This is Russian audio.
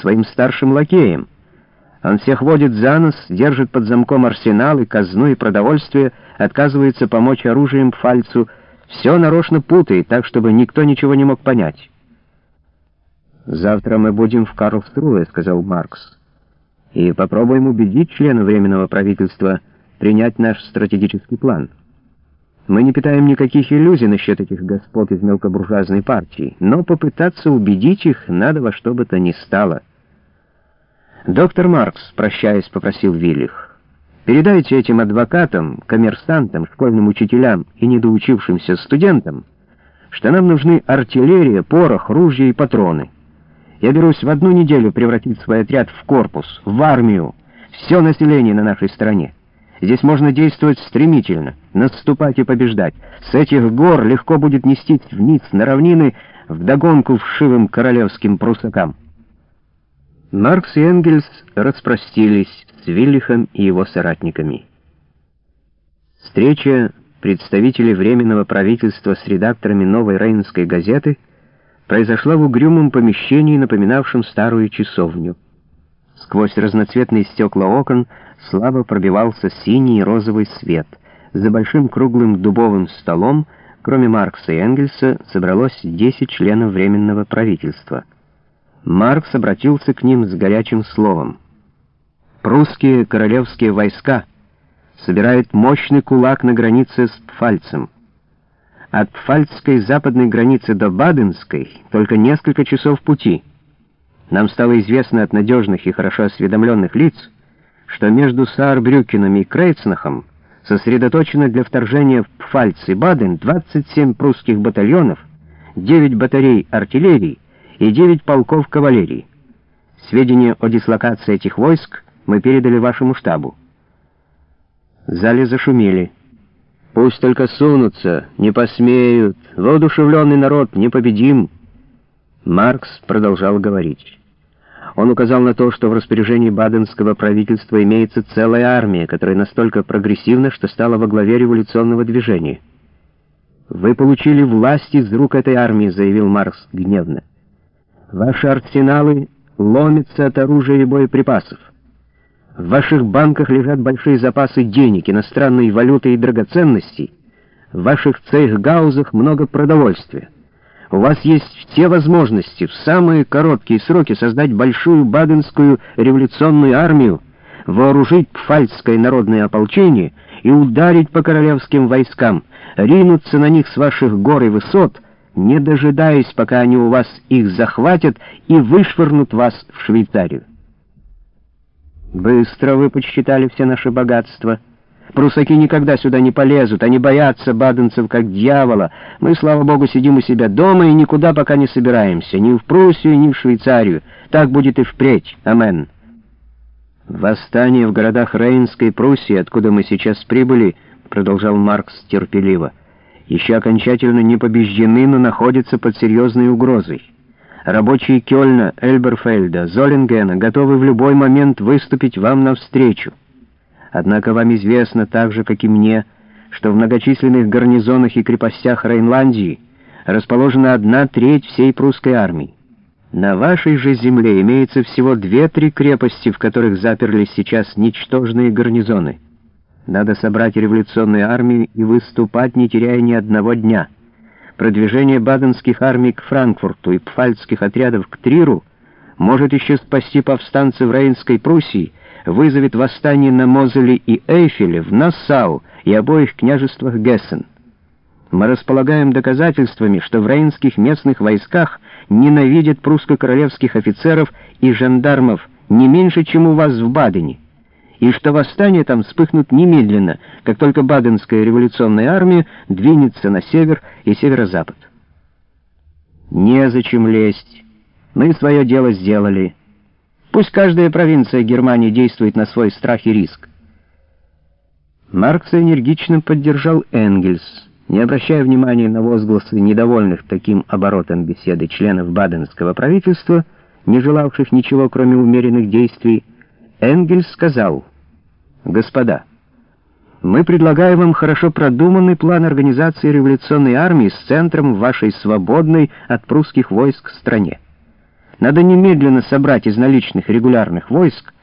своим старшим лакеем. Он всех водит за нос, держит под замком арсенал и казну и продовольствие, отказывается помочь оружием Пфальцу, все нарочно путает, так, чтобы никто ничего не мог понять. «Завтра мы будем в Карлсруhe», — сказал Маркс, «и попробуем убедить члена Временного правительства принять наш стратегический план». Мы не питаем никаких иллюзий насчет этих господ из мелкобуржуазной партии, но попытаться убедить их надо во что бы то ни стало. «Доктор Маркс», прощаясь, попросил Виллих, «передайте этим адвокатам, коммерсантам, школьным учителям и недоучившимся студентам, что нам нужны артиллерия, порох, ружья и патроны. Я берусь в одну неделю превратить свой отряд в корпус, в армию, все население на нашей стороне. Здесь можно действовать стремительно, наступать и побеждать. С этих гор легко будет нестись вниз на равнины вдогонку вшивым королевским прусакам. Маркс и Энгельс распростились с Виллихом и его соратниками. Встреча представителей Временного правительства с редакторами новой Рейнской газеты произошла в угрюмом помещении, напоминавшем старую часовню. Сквозь разноцветные стекла окон слабо пробивался синий и розовый свет. За большим круглым дубовым столом, кроме Маркса и Энгельса, собралось 10 членов Временного правительства. Маркс обратился к ним с горячим словом. «Прусские королевские войска собирают мощный кулак на границе с Пфальцем. От Пфальцской западной границы до Баденской только несколько часов пути». Нам стало известно от надежных и хорошо осведомленных лиц, что между Саарбрюкеном и Крейцнахом сосредоточено для вторжения в Пфальц и Баден 27 прусских батальонов, 9 батарей артиллерии и 9 полков кавалерии. Сведения о дислокации этих войск мы передали вашему штабу. В зале зашумели. «Пусть только сунутся, не посмеют, воодушевленный народ, непобедим!» Маркс продолжал говорить. Он указал на то, что в распоряжении баденского правительства имеется целая армия, которая настолько прогрессивна, что стала во главе революционного движения. «Вы получили власть из рук этой армии», — заявил Маркс гневно. «Ваши арсеналы ломятся от оружия и боеприпасов. В ваших банках лежат большие запасы денег, иностранной валюты и драгоценностей. В ваших цейхгаузах много продовольствия. У вас есть все возможности в самые короткие сроки создать большую баденскую революционную армию, вооружить пфальцкое народное ополчение и ударить по королевским войскам, ринуться на них с ваших гор и высот, не дожидаясь, пока они у вас их захватят и вышвырнут вас в Швейцарию. Быстро вы подсчитали все наши богатства — Прусаки никогда сюда не полезут, они боятся баденцев как дьявола. Мы, слава богу, сидим у себя дома и никуда пока не собираемся, ни в Пруссию, ни в Швейцарию. Так будет и впредь. Амен. Восстание в городах Рейнской Пруссии, откуда мы сейчас прибыли, продолжал Маркс терпеливо, еще окончательно не побеждены, но находятся под серьезной угрозой. Рабочие Кёльна, Эльберфельда, Золингена готовы в любой момент выступить вам навстречу. Однако вам известно так же, как и мне, что в многочисленных гарнизонах и крепостях Рейнландии расположена одна треть всей прусской армии. На вашей же земле имеется всего две-три крепости, в которых заперлись сейчас ничтожные гарнизоны. Надо собрать революционную армию и выступать, не теряя ни одного дня. Продвижение баденских армий к Франкфурту и пфальцких отрядов к Триру может еще спасти повстанцев Рейнской Пруссии, вызовет восстание на Мозеле и Эйфеле, в Нассау и обоих княжествах Гессен. Мы располагаем доказательствами, что в рейнских местных войсках ненавидят прусско-королевских офицеров и жандармов не меньше, чем у вас в Бадене, и что восстание там вспыхнут немедленно, как только Баденская революционная армия двинется на север и северо-запад. Незачем лезть. Мы свое дело сделали. Пусть каждая провинция Германии действует на свой страх и риск. Маркс энергично поддержал Энгельс, не обращая внимания на возгласы недовольных таким оборотом беседы членов баденского правительства, не желавших ничего, кроме умеренных действий, Энгельс сказал, «Господа, мы предлагаем вам хорошо продуманный план организации революционной армии с центром в вашей свободной от прусских войск стране. Надо немедленно собрать из наличных регулярных войск